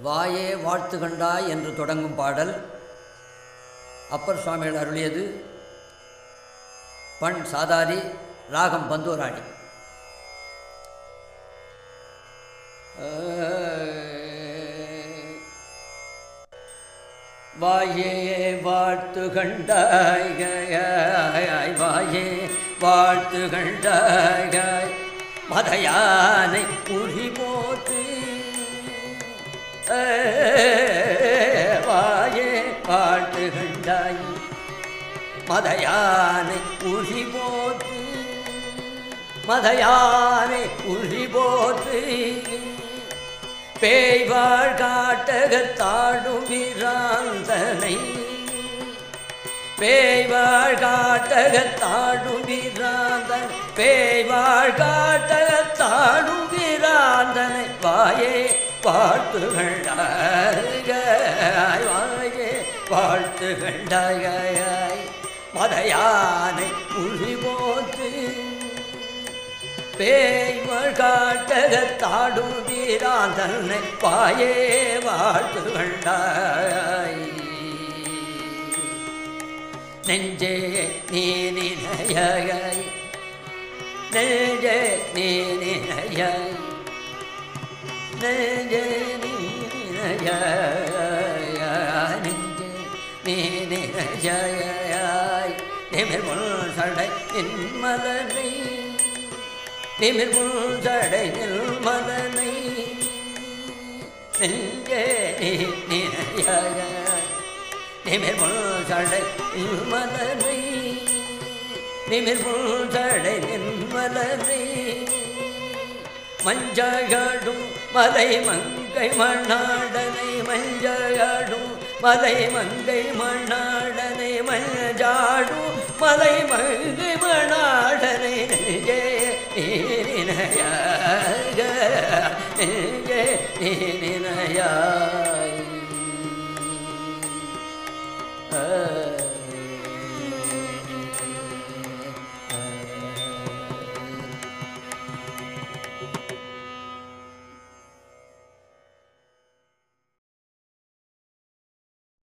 வாயே வாழ்த்துகண்டாய் என்று தொடங்கும் பாடல் அப்பர் சுவாமிகள் அருளியது பண் சாதாரி ராகம் பந்தூராணி. வாயே வாழ்த்து கண்டாய் வாயே வாழ்த்து கண்டாய் மதையானை குறி போத்து வாயே வாழ்த்து கண்டாய் மதையானை உழி போத்து மதையானை உழி போத்து பேய்வாழ் காட்டகத்தாடும் பேய்வாழ் காட்டகத்தாடும் பேய்வாழ் காட்ட வாழ்த்து கண்டாய் வாயே வாழ்த்து கண்டாய் மதையானை உழி போத்து பேய்மள் காட்டகத்தாடும் வீரான் தன்னை பாயே வாழ்த்து கண்டாய் நெஞ்சே நீ நினையாய் நெஞ்சே நீ நினையாய் நெஞ்சே நீ நிமிர் முள் சடை நின்மலனை நிமிர் முஞ்சடை நில்மலனை நெஞ்சே நினையாய. நிமிர் முஞ்சடை நில்மலனை நிமிர் முஞ்சடை நின்மலனை மஞ்சகாடும் மலை மங்க மங்கை மண்ணாடனை மஞ்சளாடும் மலை மங்கை மண்ணாடனை மஞ்சளாடும் மலை மங்கை மண்ணாடனை நெஞ்சே நீனையாக நெஞ்சே நீனையாய். ஆ.